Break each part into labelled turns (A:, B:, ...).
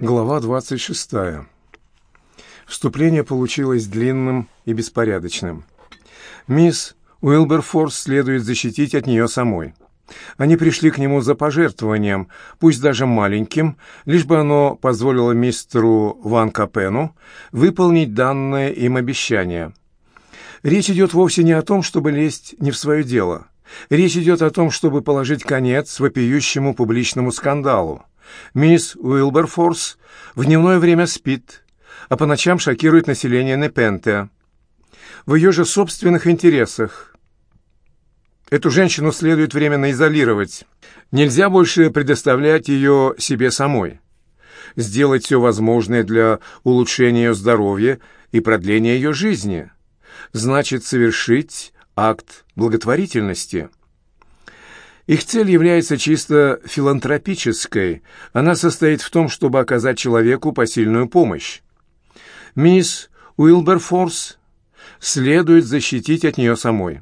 A: Глава 26. Вступление получилось длинным и беспорядочным. Мисс Уилберфорс следует защитить от нее самой. Они пришли к нему за пожертвованием, пусть даже маленьким, лишь бы оно позволило мистеру Ван Капену выполнить данное им обещание. Речь идет вовсе не о том, чтобы лезть не в свое дело. Речь идет о том, чтобы положить конец вопиющему публичному скандалу. Мисс Уилберфорс в дневное время спит, а по ночам шокирует население Непенте. В ее же собственных интересах. Эту женщину следует временно изолировать. Нельзя больше предоставлять ее себе самой. Сделать все возможное для улучшения ее здоровья и продления ее жизни. Значит, совершить акт благотворительности – их цель является чисто филантропической. Она состоит в том, чтобы оказать человеку посильную помощь. Мисс Уилберфорс следует защитить от нее самой.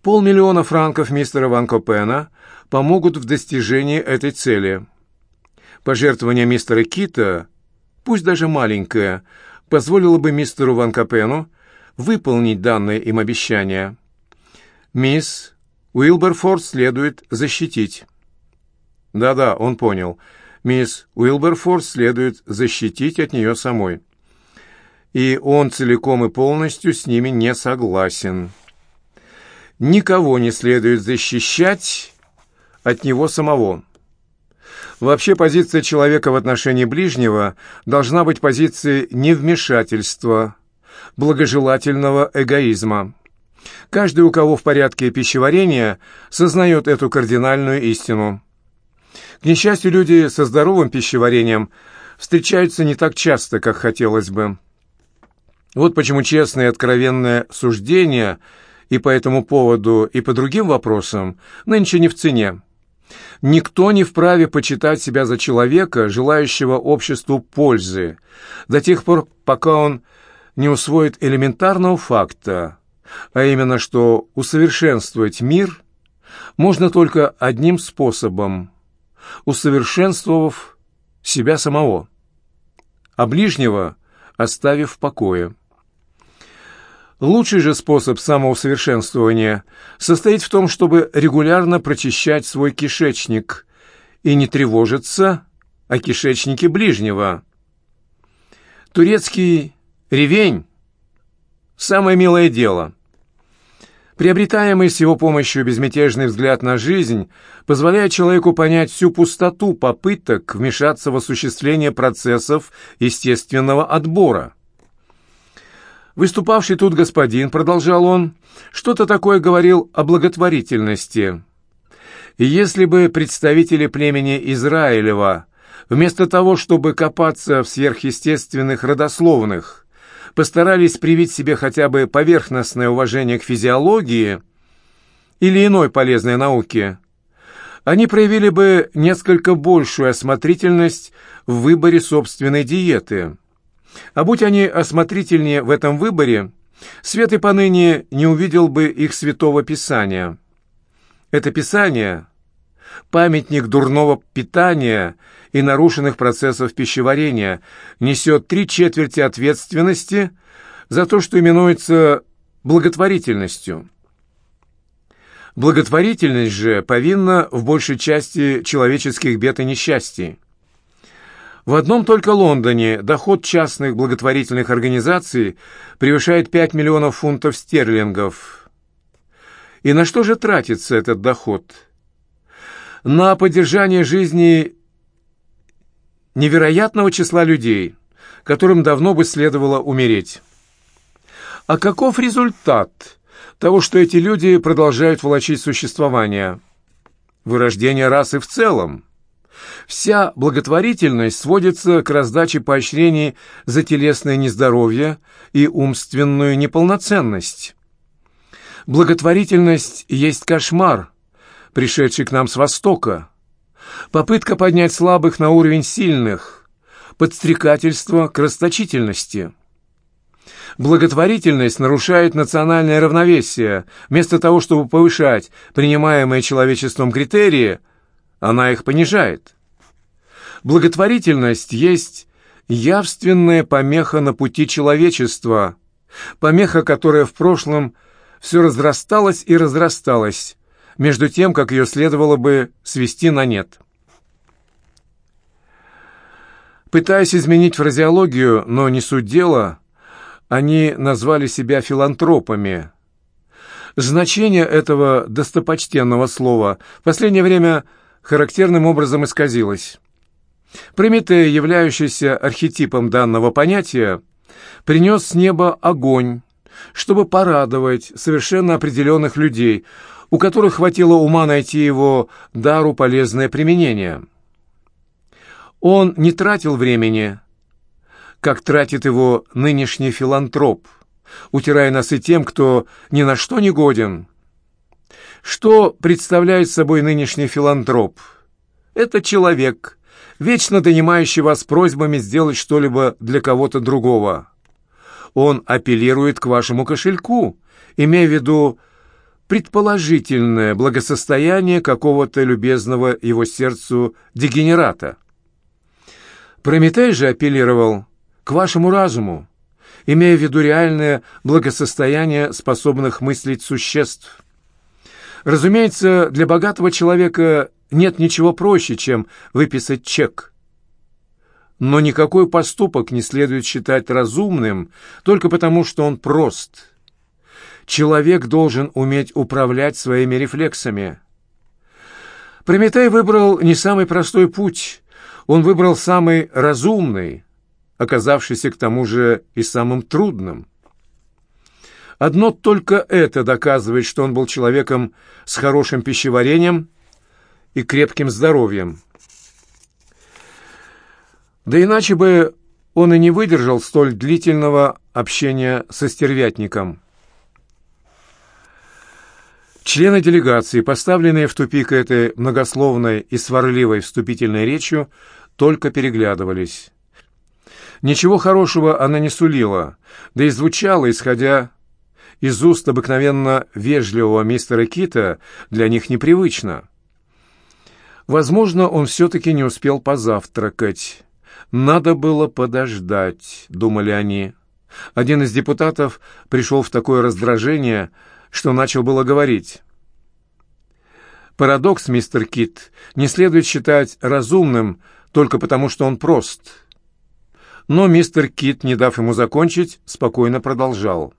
A: Полмиллиона франков мистера Ван Копена помогут в достижении этой цели. Пожертвование мистера Кита, пусть даже маленькое, позволило бы мистеру Ван Копену выполнить данное им обещание. Мисс Уилберфорд следует защитить. Да-да, он понял. Мисс Уилберфорд следует защитить от нее самой. И он целиком и полностью с ними не согласен. Никого не следует защищать от него самого. Вообще позиция человека в отношении ближнего должна быть позицией невмешательства, благожелательного эгоизма. Каждый, у кого в порядке пищеварения, сознает эту кардинальную истину. К несчастью, люди со здоровым пищеварением встречаются не так часто, как хотелось бы. Вот почему честное и откровенное суждение и по этому поводу, и по другим вопросам нынче не в цене. Никто не вправе почитать себя за человека, желающего обществу пользы, до тех пор, пока он не усвоит элементарного факта, а именно, что усовершенствовать мир можно только одним способом – усовершенствовав себя самого, а ближнего оставив в покое. Лучший же способ самоусовершенствования состоит в том, чтобы регулярно прочищать свой кишечник и не тревожиться о кишечнике ближнего. Турецкий ревень – самое милое дело – Приобретаемый с его помощью безмятежный взгляд на жизнь позволяет человеку понять всю пустоту попыток вмешаться в осуществление процессов естественного отбора. Выступавший тут господин, продолжал он, что-то такое говорил о благотворительности. Если бы представители племени Израилева, вместо того, чтобы копаться в сверхъестественных родословных, постарались привить себе хотя бы поверхностное уважение к физиологии или иной полезной науке, они проявили бы несколько большую осмотрительность в выборе собственной диеты. А будь они осмотрительнее в этом выборе, свет и поныне не увидел бы их святого писания. Это писание – памятник дурного питания – и нарушенных процессов пищеварения, несет три четверти ответственности за то, что именуется благотворительностью. Благотворительность же повинна в большей части человеческих бед и несчастий. В одном только Лондоне доход частных благотворительных организаций превышает 5 миллионов фунтов стерлингов. И на что же тратится этот доход? На поддержание жизни невероятного числа людей, которым давно бы следовало умереть. А каков результат того, что эти люди продолжают волочить существование? Вырождение расы в целом. Вся благотворительность сводится к раздаче поощрений за телесное нездоровье и умственную неполноценность. Благотворительность есть кошмар, пришедший к нам с Востока. Попытка поднять слабых на уровень сильных, подстрекательство к расточительности. Благотворительность нарушает национальное равновесие. Вместо того, чтобы повышать принимаемые человечеством критерии, она их понижает. Благотворительность есть явственная помеха на пути человечества, помеха, которая в прошлом все разрасталась и разрасталась, между тем, как ее следовало бы свести на нет. Пытаясь изменить фразеологию, но не суть дела, они назвали себя филантропами. Значение этого достопочтенного слова в последнее время характерным образом исказилось. Прометей, являющийся архетипом данного понятия, принес с неба огонь, чтобы порадовать совершенно определенных людей, у которых хватило ума найти его дару полезное применение. Он не тратил времени, как тратит его нынешний филантроп, утирая носы тем, кто ни на что не годен. Что представляет собой нынешний филантроп? Это человек, вечно донимающий вас просьбами сделать что-либо для кого-то другого. Он апеллирует к вашему кошельку, имея в виду предположительное благосостояние какого-то любезного его сердцу дегенерата. Прометей же апеллировал к вашему разуму, имея в виду реальное благосостояние способных мыслить существ. Разумеется, для богатого человека нет ничего проще, чем выписать чек. Но никакой поступок не следует считать разумным только потому, что он прост. Человек должен уметь управлять своими рефлексами. Прометей выбрал не самый простой путь, он выбрал самый разумный, оказавшийся к тому же и самым трудным. Одно только это доказывает, что он был человеком с хорошим пищеварением и крепким здоровьем. Да иначе бы он и не выдержал столь длительного общения со стервятником. Члены делегации, поставленные в тупик этой многословной и сварливой вступительной речью, только переглядывались. Ничего хорошего она не сулила, да и звучала, исходя из уст обыкновенно вежливого мистера Кита, для них непривычно. Возможно, он все-таки не успел позавтракать. «Надо было подождать», — думали они. Один из депутатов пришел в такое раздражение, что начал было говорить. Парадокс, мистер Кит, не следует считать разумным только потому, что он прост — но мистер Кит, не дав ему закончить, спокойно продолжал.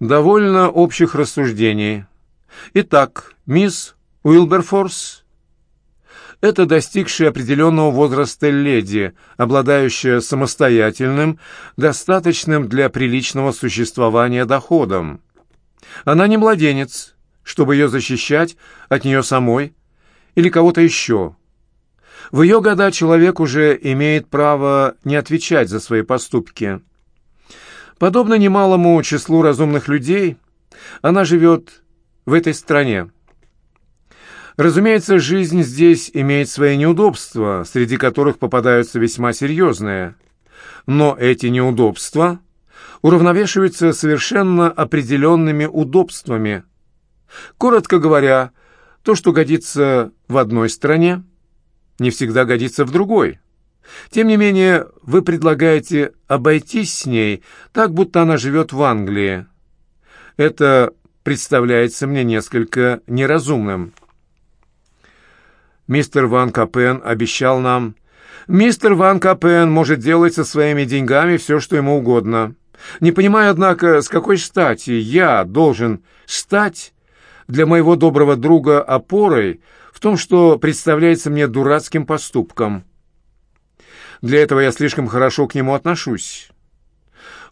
A: «Довольно общих рассуждений. Итак, мисс Уилберфорс — это достигшая определенного возраста леди, обладающая самостоятельным, достаточным для приличного существования доходом. Она не младенец, чтобы ее защищать от нее самой или кого-то еще». В ее года человек уже имеет право не отвечать за свои поступки. Подобно немалому числу разумных людей, она живет в этой стране. Разумеется, жизнь здесь имеет свои неудобства, среди которых попадаются весьма серьезные. Но эти неудобства уравновешиваются совершенно определенными удобствами. Коротко говоря, то, что годится в одной стране – не всегда годится в другой. Тем не менее, вы предлагаете обойтись с ней так, будто она живет в Англии. Это представляется мне несколько неразумным. Мистер Ван Капен обещал нам... Мистер Ван Капен может делать со своими деньгами все, что ему угодно. Не понимаю, однако, с какой стати я должен стать для моего доброго друга опорой, в том, что представляется мне дурацким поступком. Для этого я слишком хорошо к нему отношусь.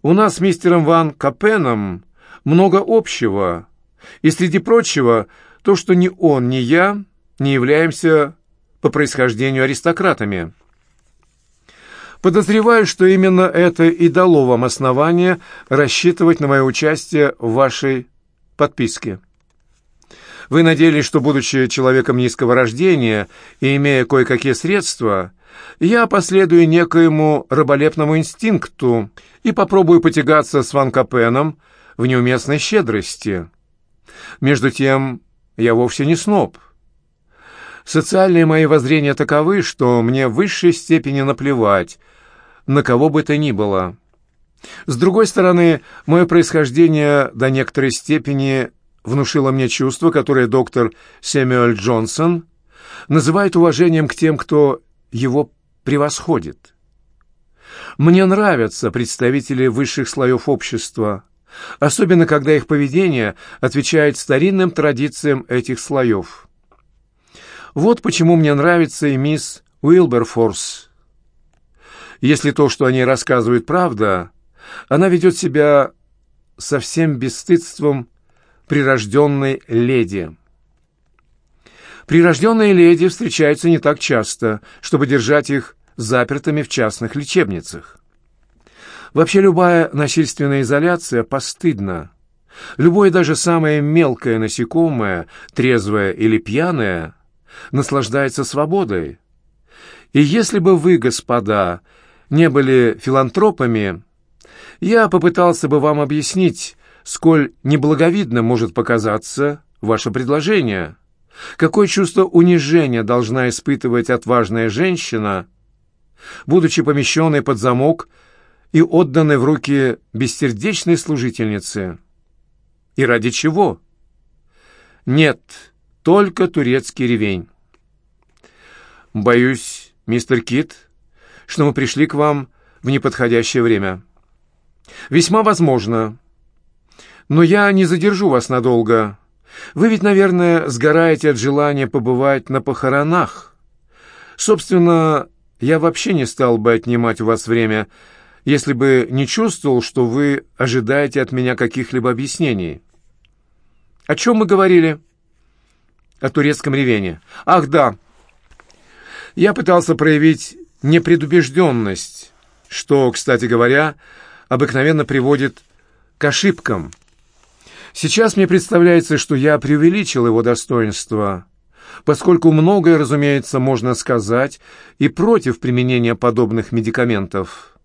A: У нас с мистером Ван Капеном много общего, и, среди прочего, то, что ни он, ни я не являемся по происхождению аристократами. Подозреваю, что именно это и дало вам основание рассчитывать на мое участие в вашей подписке. Вы надеялись, что, будучи человеком низкого рождения и имея кое-какие средства, я последую некоему раболепному инстинкту и попробую потягаться с Ван Капеном в неуместной щедрости. Между тем, я вовсе не сноб. Социальные мои воззрения таковы, что мне в высшей степени наплевать, на кого бы то ни было. С другой стороны, мое происхождение до некоторой степени внушило мне чувство, которое доктор Сэмюэль Джонсон называет уважением к тем, кто его превосходит. Мне нравятся представители высших слоев общества, особенно когда их поведение отвечает старинным традициям этих слоев. Вот почему мне нравится и мисс Уилберфорс. Если то, что они рассказывают, правда, она ведет себя совсем бесстыдством прирожденной леди. Прирожденные леди встречаются не так часто, чтобы держать их запертыми в частных лечебницах. Вообще любая насильственная изоляция постыдна. Любое даже самое мелкое насекомое, трезвое или пьяное, наслаждается свободой. И если бы вы, господа, не были филантропами, я попытался бы вам объяснить, сколь неблаговидным может показаться ваше предложение. Какое чувство унижения должна испытывать отважная женщина, будучи помещенной под замок и отданной в руки бессердечной служительницы? И ради чего? Нет, только турецкий ревень. Боюсь, мистер Кит, что мы пришли к вам в неподходящее время. Весьма возможно. Но я не задержу вас надолго. Вы ведь, наверное, сгораете от желания побывать на похоронах. Собственно, я вообще не стал бы отнимать у вас время, если бы не чувствовал, что вы ожидаете от меня каких-либо объяснений. О чем мы говорили? О турецком ревене. Ах, да. Я пытался проявить непредубежденность, что, кстати говоря, обыкновенно приводит к ошибкам. Сейчас мне представляется, что я преувеличил его достоинство, поскольку многое, разумеется, можно сказать и против применения подобных медикаментов.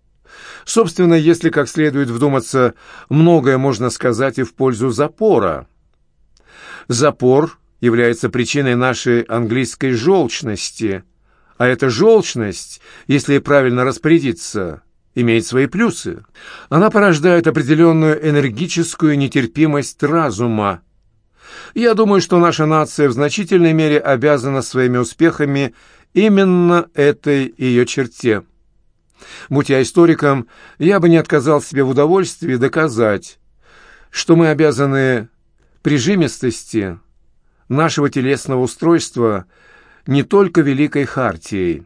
A: Собственно, если как следует вдуматься, многое можно сказать и в пользу запора. Запор является причиной нашей английской желчности, а эта желчность, если правильно распорядиться – имеет свои плюсы. Она порождает определенную энергическую нетерпимость разума. Я думаю, что наша нация в значительной мере обязана своими успехами именно этой ее черте. Будь я историком, я бы не отказал себе в удовольствии доказать, что мы обязаны прижимистости нашего телесного устройства не только Великой Хартией,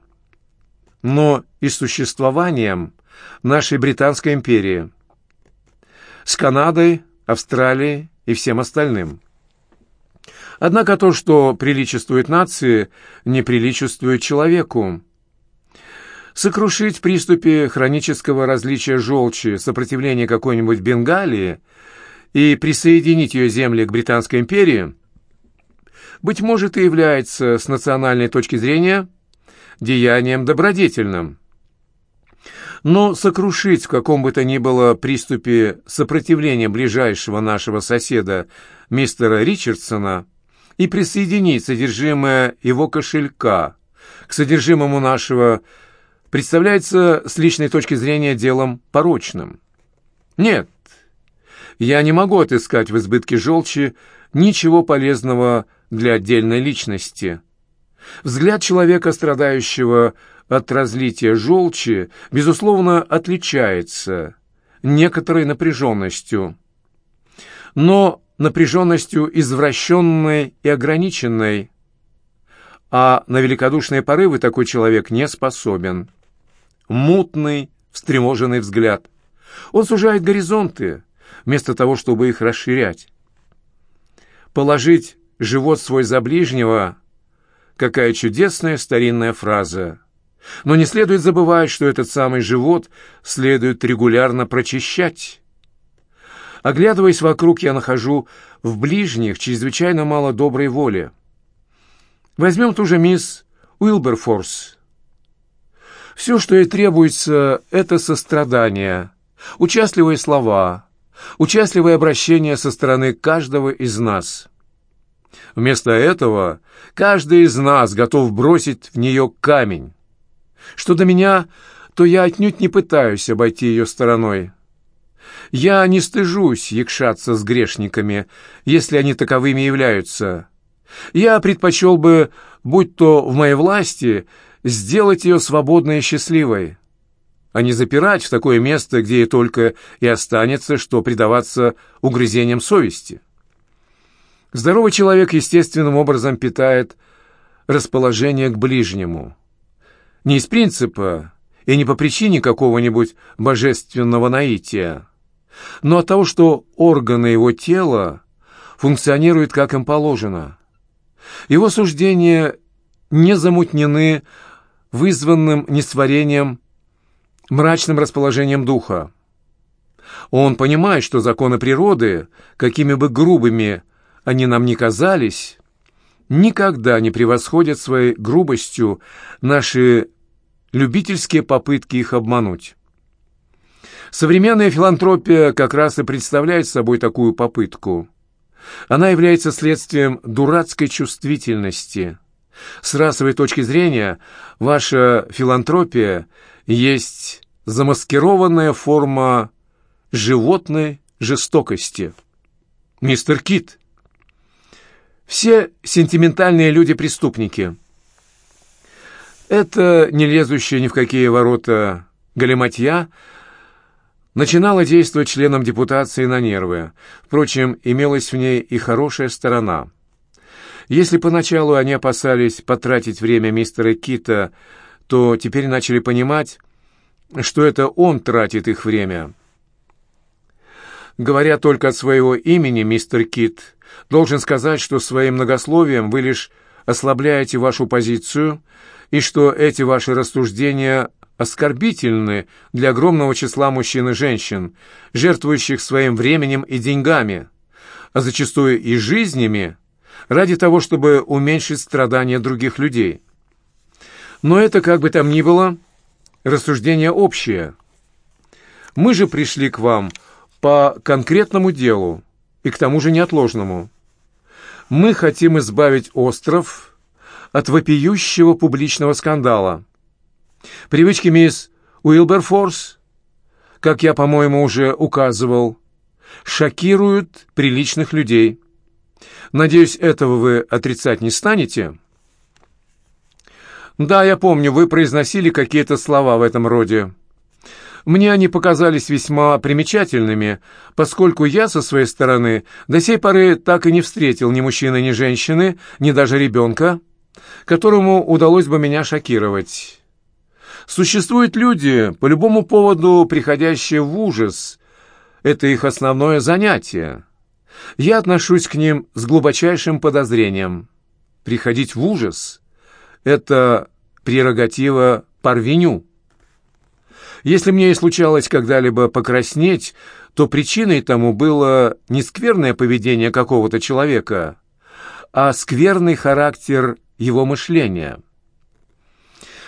A: но и существованием нашей Британской империи, с Канадой, Австралией и всем остальным. Однако то, что приличествует нации, не приличествует человеку. Сокрушить в приступе хронического различия желчи сопротивление какой-нибудь Бенгалии и присоединить ее земли к Британской империи, быть может, и является с национальной точки зрения деянием добродетельным. Но сокрушить в каком бы то ни было приступе сопротивления ближайшего нашего соседа, мистера Ричардсона, и присоединить содержимое его кошелька к содержимому нашего представляется с личной точки зрения делом порочным. Нет, я не могу отыскать в избытке желчи ничего полезного для отдельной личности. Взгляд человека, страдающего от разлития желчи, безусловно, отличается некоторой напряженностью, но напряженностью извращенной и ограниченной, а на великодушные порывы такой человек не способен. Мутный, встревоженный взгляд. Он сужает горизонты, вместо того, чтобы их расширять. Положить живот свой за ближнего — какая чудесная старинная фраза. Но не следует забывать, что этот самый живот следует регулярно прочищать. Оглядываясь вокруг, я нахожу в ближних чрезвычайно мало доброй воли. Возьмем ту же мисс Уилберфорс. Все, что ей требуется, это сострадание, участливые слова, участливое обращение со стороны каждого из нас. Вместо этого каждый из нас готов бросить в нее камень. Что до меня, то я отнюдь не пытаюсь обойти ее стороной. Я не стыжусь якшаться с грешниками, если они таковыми являются. Я предпочел бы, будь то в моей власти, сделать ее свободной и счастливой, а не запирать в такое место, где ей только и останется, что предаваться угрызениям совести. Здоровый человек естественным образом питает расположение к ближнему. Не из принципа и не по причине какого-нибудь божественного наития, но от того, что органы его тела функционируют как им положено. Его суждения не замутнены вызванным несварением, мрачным расположением духа. Он понимает, что законы природы, какими бы грубыми они нам ни казались, никогда не превосходят своей грубостью наши любительские попытки их обмануть. Современная филантропия как раз и представляет собой такую попытку. Она является следствием дурацкой чувствительности. С расовой точки зрения, ваша филантропия есть замаскированная форма животной жестокости. Мистер Кит, все сентиментальные люди преступники. Это не лезущая ни в какие ворота галиматья начинала действовать членам депутации на нервы. Впрочем, имелась в ней и хорошая сторона. Если поначалу они опасались потратить время мистера Кита, то теперь начали понимать, что это он тратит их время. Говоря только от своего имени, мистер Кит, должен сказать, что своим многословием вы лишь ослабляете вашу позицию и что эти ваши рассуждения оскорбительны для огромного числа мужчин и женщин, жертвующих своим временем и деньгами, а зачастую и жизнями, ради того, чтобы уменьшить страдания других людей. Но это, как бы там ни было, рассуждение общее. Мы же пришли к вам по конкретному делу и к тому же неотложному. Мы хотим избавить остров от вопиющего публичного скандала. Привычки мисс Уилберфорс, как я, по-моему, уже указывал, шокируют приличных людей. Надеюсь, этого вы отрицать не станете?» «Да, я помню, вы произносили какие-то слова в этом роде. Мне они показались весьма примечательными, поскольку я со своей стороны до сей поры так и не встретил ни мужчины, ни женщины, ни даже ребенка, которому удалось бы меня шокировать. Существуют люди, по любому поводу приходящие в ужас. Это их основное занятие. Я отношусь к ним с глубочайшим подозрением. Приходить в ужас — это прерогатива Парвеню. Если мне и случалось когда-либо покраснеть, то причиной тому было не скверное поведение какого-то человека, а скверный характер его мышления.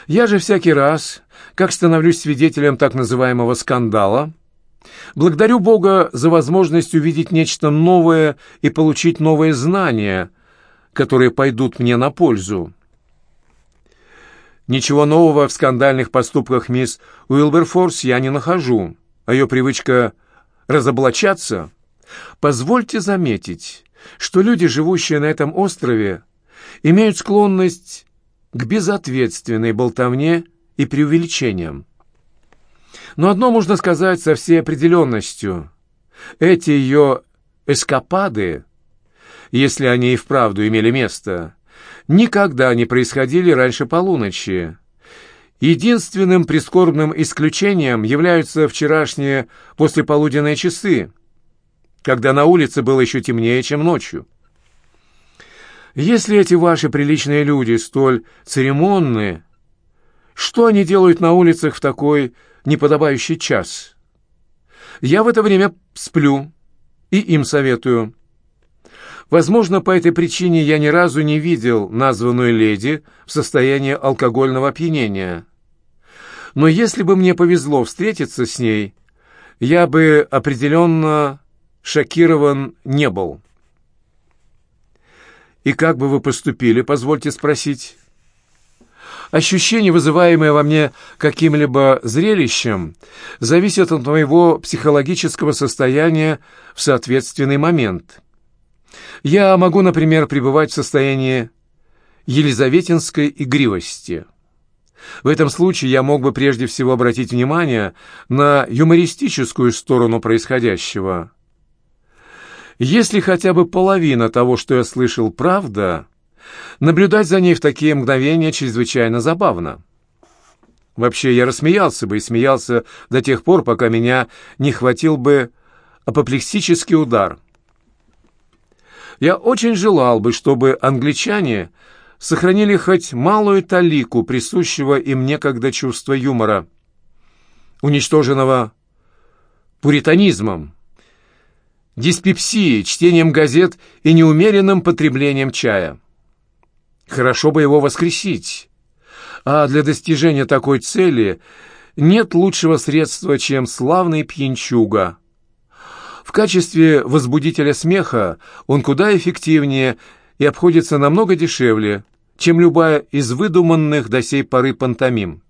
A: Я же всякий раз, как становлюсь свидетелем так называемого скандала, благодарю Бога за возможность увидеть нечто новое и получить новые знания, которые пойдут мне на пользу. Ничего нового в скандальных поступках мисс Уилберфорс я не нахожу, а ее привычка разоблачаться. Позвольте заметить, что люди, живущие на этом острове, имеют склонность к безответственной болтовне и преувеличениям. Но одно можно сказать со всей определенностью. Эти ее эскапады, если они и вправду имели место, никогда не происходили раньше полуночи. Единственным прискорбным исключением являются вчерашние послеполуденные часы, когда на улице было еще темнее, чем ночью. Если эти ваши приличные люди столь церемонны, что они делают на улицах в такой неподобающий час? Я в это время сплю и им советую. Возможно, по этой причине я ни разу не видел названную леди в состоянии алкогольного опьянения. Но если бы мне повезло встретиться с ней, я бы определенно шокирован не был». И как бы вы поступили, позвольте спросить? Ощущение, вызываемое во мне каким-либо зрелищем, зависит от моего психологического состояния в соответственный момент. Я могу, например, пребывать в состоянии елизаветинской игривости. В этом случае я мог бы прежде всего обратить внимание на юмористическую сторону происходящего. Если хотя бы половина того, что я слышал, правда, наблюдать за ней в такие мгновения чрезвычайно забавно. Вообще, я рассмеялся бы и смеялся до тех пор, пока меня не хватил бы апоплексический удар. Я очень желал бы, чтобы англичане сохранили хоть малую талику присущего им некогда чувства юмора, уничтоженного пуританизмом, диспепсией, чтением газет и неумеренным потреблением чая. Хорошо бы его воскресить. А для достижения такой цели нет лучшего средства, чем славный пьянчуга. В качестве возбудителя смеха он куда эффективнее и обходится намного дешевле, чем любая из выдуманных до сей поры пантомим.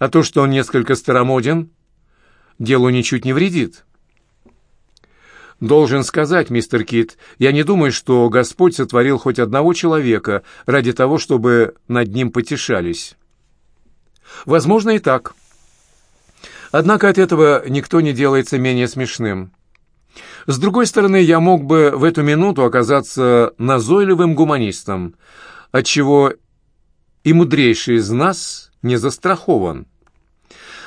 A: А то, что он несколько старомоден, делу ничуть не вредит. Должен сказать, мистер Кит, я не думаю, что Господь сотворил хоть одного человека ради того, чтобы над ним потешались. Возможно и так. Однако от этого никто не делается менее смешным. С другой стороны, я мог бы в эту минуту оказаться назойливым гуманистом, отчего и мудрейший из нас не застрахован.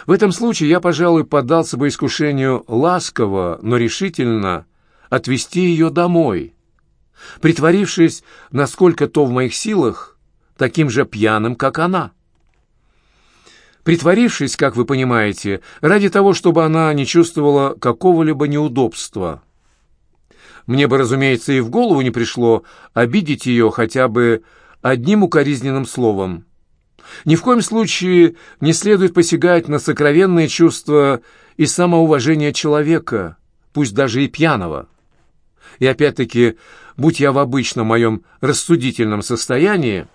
A: В этом случае я, пожалуй, поддался бы искушению ласково, но решительно отвести ее домой, притворившись, насколько то в моих силах, таким же пьяным, как она. Притворившись, как вы понимаете, ради того, чтобы она не чувствовала какого-либо неудобства. Мне бы, разумеется, и в голову не пришло обидеть ее хотя бы одним укоризненным словом. Ни в коем случае не следует посягать на сокровенные чувства и самоуважение человека, пусть даже и пьяного. И опять-таки, будь я в обычном моем рассудительном состоянии,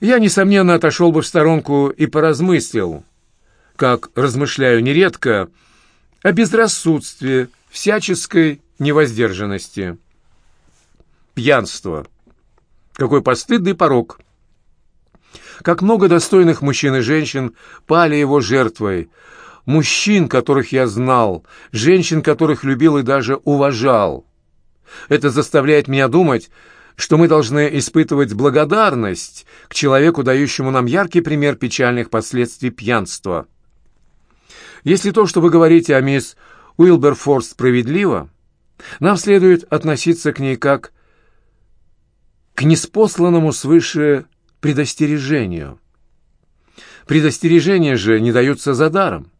A: я, несомненно, отошел бы в сторонку и поразмыслил, как размышляю нередко, о безрассудстве, всяческой невоздержанности. Пьянство. Какой постыдный порог. Как много достойных мужчин и женщин пали его жертвой, мужчин, которых я знал, женщин, которых любил и даже уважал. Это заставляет меня думать, что мы должны испытывать благодарность к человеку, дающему нам яркий пример печальных последствий пьянства. Если то, что вы говорите о мисс Уилберфорд, справедливо, нам следует относиться к ней как к неспосланному свыше предостережению. Предостережения же не даются за даром.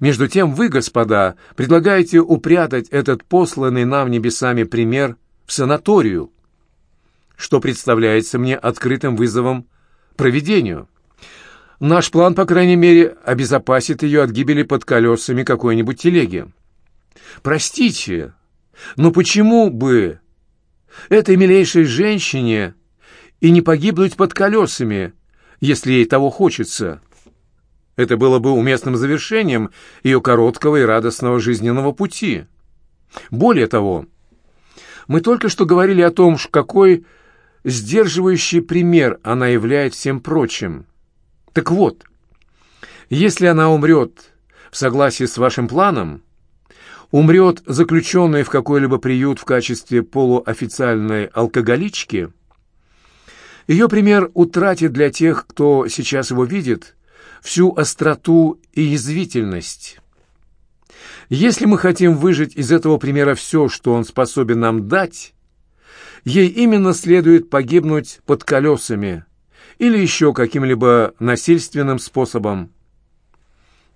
A: Между тем вы, господа, предлагаете упрятать этот посланный нам небесами пример в санаторию, что представляется мне открытым вызовом проведению. Наш план, по крайней мере, обезопасит ее от гибели под колесами какой-нибудь телеги. Простите, но почему бы этой милейшей женщине и не погибнуть под колесами, если ей того хочется?» Это было бы уместным завершением ее короткого и радостного жизненного пути. Более того, мы только что говорили о том, какой сдерживающий пример она являет всем прочим. Так вот, если она умрет в согласии с вашим планом, умрет заключенная в какой-либо приют в качестве полуофициальной алкоголички, ее пример утратит для тех, кто сейчас его видит, всю остроту и язвительность. Если мы хотим выжить из этого примера все, что он способен нам дать, ей именно следует погибнуть под колесами или еще каким-либо насильственным способом.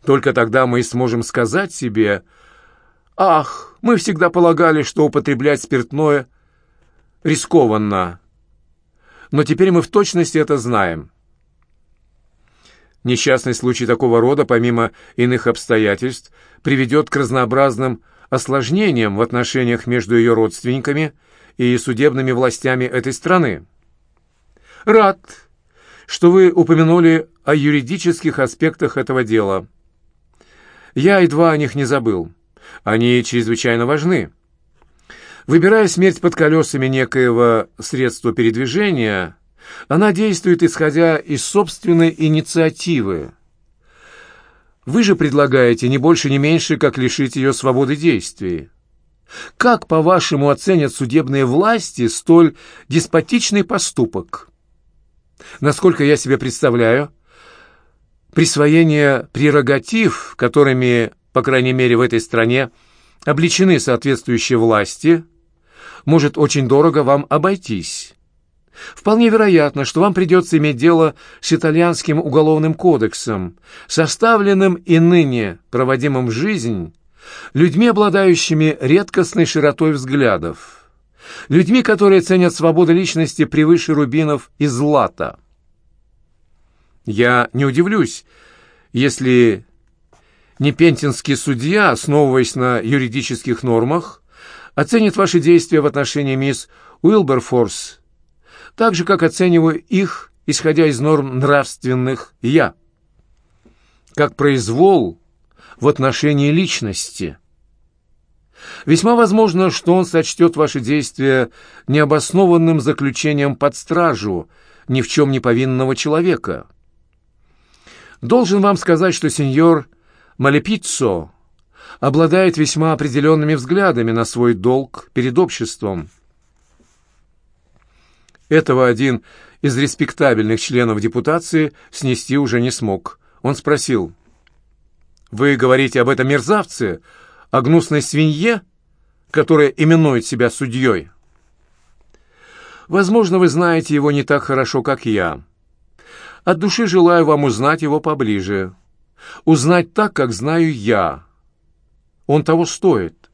A: Только тогда мы сможем сказать себе «Ах, мы всегда полагали, что употреблять спиртное рискованно, но теперь мы в точности это знаем». Несчастный случай такого рода, помимо иных обстоятельств, приведет к разнообразным осложнениям в отношениях между ее родственниками и судебными властями этой страны. Рад, что вы упомянули о юридических аспектах этого дела. Я едва о них не забыл. Они чрезвычайно важны. Выбирая смерть под колесами некоего средства передвижения, она действует, исходя из собственной инициативы. Вы же предлагаете не больше, не меньше, как лишить ее свободы действий. Как, по-вашему, оценят судебные власти столь деспотичный поступок? Насколько я себе представляю, присвоение прерогатив, которыми, по крайней мере, в этой стране обличены соответствующие власти, может очень дорого вам обойтись. Вполне вероятно, что вам придется иметь дело с итальянским уголовным кодексом, составленным и ныне проводимым в жизнь людьми, обладающими редкостной широтой взглядов, людьми, которые ценят свободу личности превыше рубинов и злата. Я не удивлюсь, если непентинский судья, основываясь на юридических нормах, оценит ваши действия в отношении мисс Уилберфорс так же, как оцениваю их, исходя из норм нравственных «я», как произвол в отношении личности. Весьма возможно, что он сочтет ваши действия необоснованным заключением под стражу ни в чем не повинного человека. Должен вам сказать, что сеньор Малепиццо обладает весьма определенными взглядами на свой долг перед обществом. Этого один из респектабельных членов депутации снести уже не смог. Он спросил, «Вы говорите об этом мерзавце, о гнусной свинье, которая именует себя судьей?» «Возможно, вы знаете его не так хорошо, как я. От души желаю вам узнать его поближе. Узнать так, как знаю я. Он того стоит.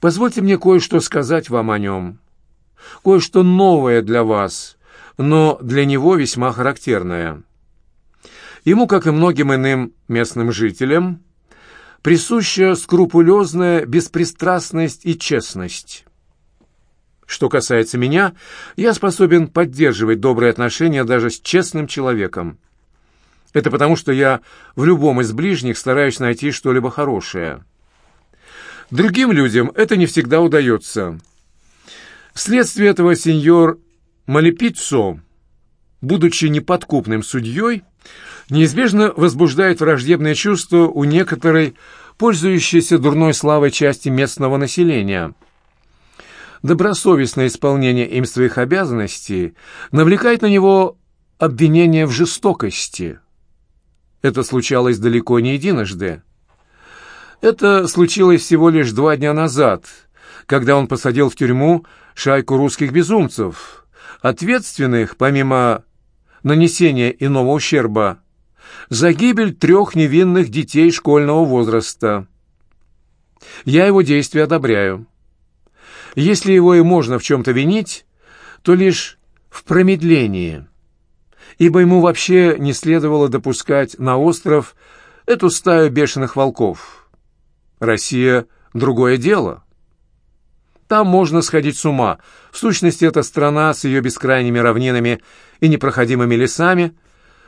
A: Позвольте мне кое-что сказать вам о нем» кое-что новое для вас, но для него весьма характерное. Ему, как и многим иным местным жителям, присуща скрупулезная беспристрастность и честность. Что касается меня, я способен поддерживать добрые отношения даже с честным человеком. Это потому, что я в любом из ближних стараюсь найти что-либо хорошее. Другим людям это не всегда удается – Вследствие этого сеньор Малепиццо, будучи неподкупным судьей, неизбежно возбуждает враждебное чувство у некоторой пользующейся дурной славой части местного населения. Добросовестное исполнение им своих обязанностей навлекает на него обвинение в жестокости. Это случалось далеко не единожды. Это случилось всего лишь два дня назад, когда он посадил в тюрьму шайку русских безумцев, ответственных, помимо нанесения иного ущерба, за гибель трех невинных детей школьного возраста. Я его действия одобряю. Если его и можно в чем-то винить, то лишь в промедлении, ибо ему вообще не следовало допускать на остров эту стаю бешеных волков. Россия — другое дело. Там можно сходить с ума. В сущности, эта страна с ее бескрайними равнинами и непроходимыми лесами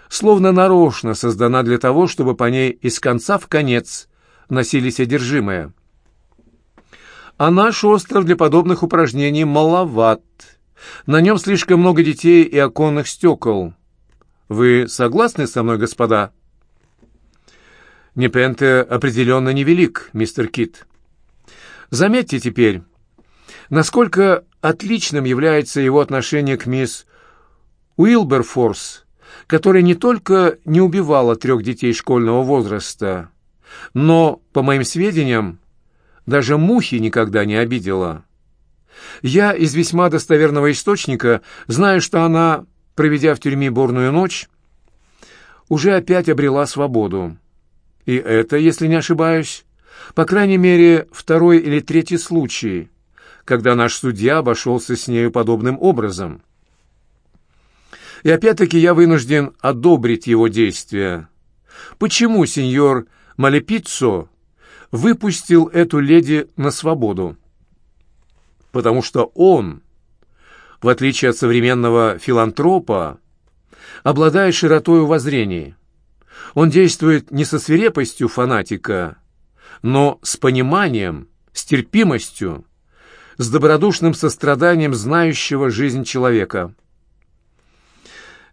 A: словно нарочно создана для того, чтобы по ней из конца в конец носились одержимые. А наш остров для подобных упражнений маловат. На нем слишком много детей и оконных стекол. Вы согласны со мной, господа? Непенте определенно невелик, мистер Кит. Заметьте теперь, Насколько отличным является его отношение к мисс Уилберфорс, которая не только не убивала трех детей школьного возраста, но, по моим сведениям, даже мухи никогда не обидела. Я из весьма достоверного источника знаю, что она, проведя в тюрьме бурную ночь, уже опять обрела свободу. И это, если не ошибаюсь, по крайней мере, второй или третий случай – когда наш судья обошелся с нею подобным образом. И опять-таки я вынужден одобрить его действия. Почему сеньор Малепиццо выпустил эту леди на свободу? Потому что он в отличие от современного филантропа, обладает широтой воззрений. Он действует не со свирепостью фанатика, но с пониманием, с терпимостью, с добродушным состраданием знающего жизнь человека.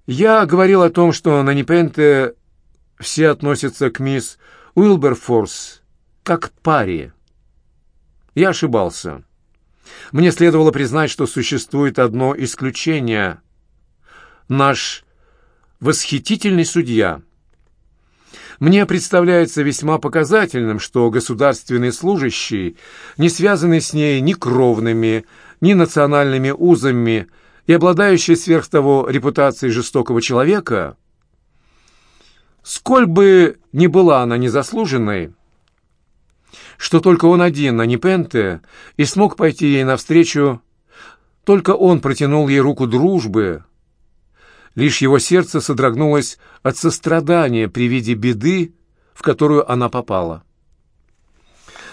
A: Я говорил о том, что на Непенте все относятся к мисс Уилберфорс как к паре. Я ошибался. Мне следовало признать, что существует одно исключение. Наш восхитительный судья. Мне представляется весьма показательным, что государственный служащий, не связанный с ней ни кровными, ни национальными узами и обладающий сверх того репутацией жестокого человека, сколь бы ни была она незаслуженной, что только он один, а не Пенте, и смог пойти ей навстречу, только он протянул ей руку дружбы. Лишь его сердце содрогнулось от сострадания при виде беды, в которую она попала.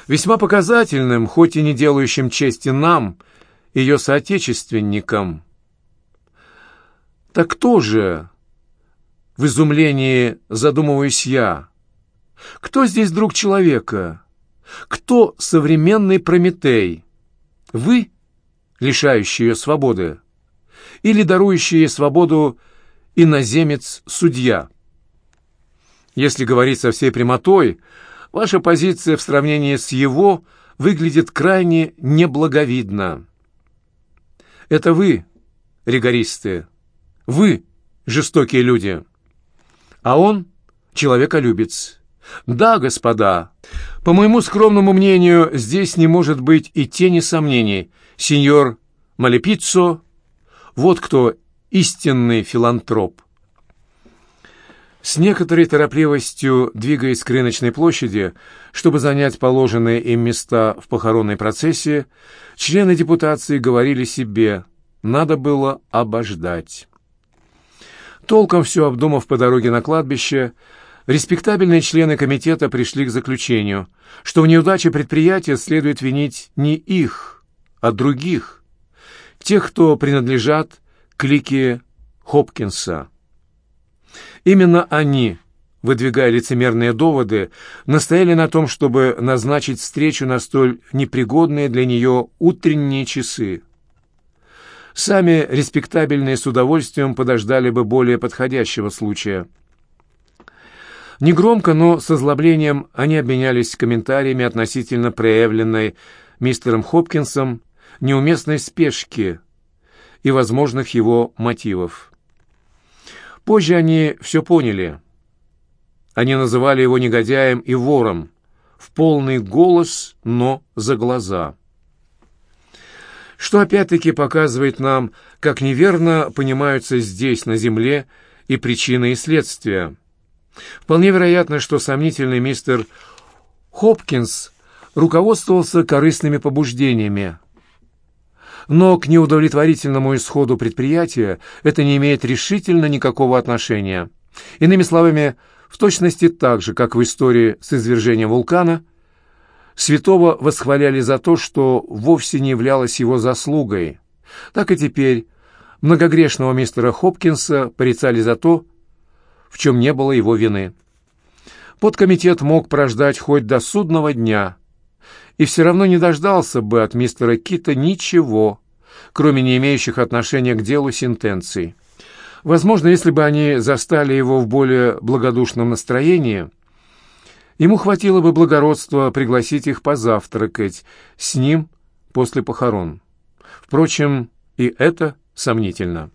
A: Весьма показательным, хоть и не делающим чести нам, ее соотечественникам. Так кто же, в изумлении задумываюсь я, кто здесь друг человека? Кто современный Прометей? Вы, лишающий ее свободы, или дарующий ей свободу иноземец-судья? Если говорить со всей прямотой, ваша позиция в сравнении с его выглядит крайне неблаговидно. Это вы, ригористы, вы, жестокие люди, а он — человеколюбец. Да, господа, по моему скромному мнению, здесь не может быть и тени сомнений. Сеньор Малепиццо — вот кто истинный филантроп. С некоторой торопливостью, двигаясь к рыночной площади, чтобы занять положенные им места в похоронной процессии, члены депутации говорили себе «надо было обождать». Толком все обдумав по дороге на кладбище, Респектабельные члены комитета пришли к заключению, что в неудаче предприятия следует винить не их, а других, тех, кто принадлежат клике Хопкинса. Именно они, выдвигая лицемерные доводы, настояли на том, чтобы назначить встречу на столь непригодные для нее утренние часы. Сами респектабельные с удовольствием подождали бы более подходящего случая – Негромко, но с озлоблением они обменялись комментариями относительно проявленной мистером Хопкинсом неуместной спешки и возможных его мотивов. Позже они все поняли. Они называли его негодяем и вором, в полный голос, но за глаза. Что опять-таки показывает нам, как неверно понимаются здесь, на земле, и причины и следствия. Вполне вероятно, что сомнительный мистер Хопкинс руководствовался корыстными побуждениями. Но к неудовлетворительному исходу предприятия это не имеет решительно никакого отношения. Иными словами, в точности так же, как в истории с извержением вулкана, святого восхваляли за то, что вовсе не являлось его заслугой, так и теперь многогрешного мистера Хопкинса порицали за то, в чем не было его вины. Подкомитет мог прождать хоть до судного дня, и все равно не дождался бы от мистера Кита ничего, кроме не имеющих отношения к делу сентенций. Возможно, если бы они застали его в более благодушном настроении, ему хватило бы благородства пригласить их позавтракать с ним после похорон. Впрочем, и это сомнительно.